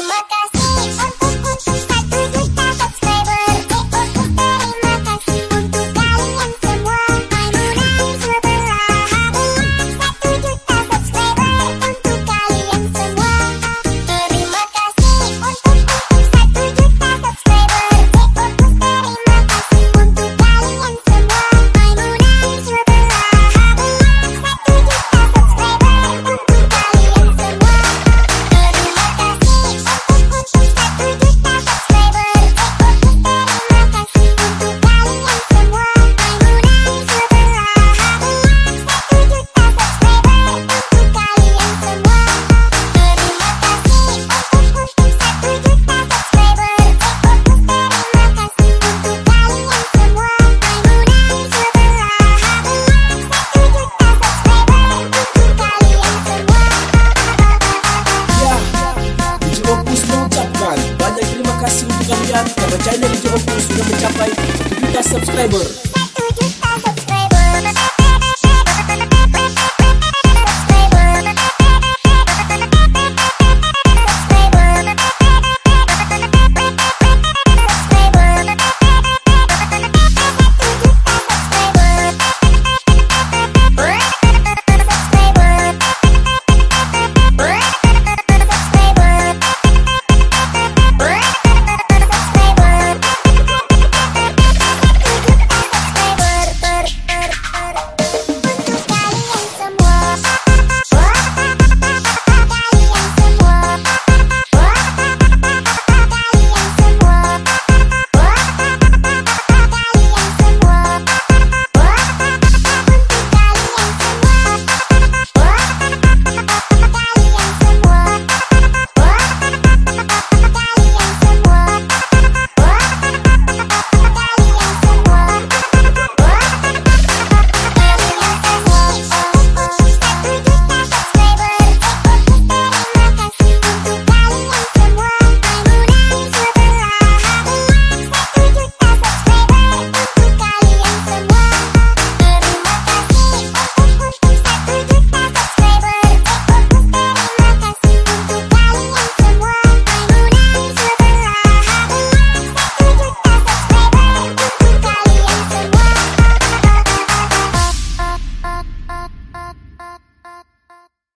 Mata karena channel Opus sudah mencapai 1 juta subscriber.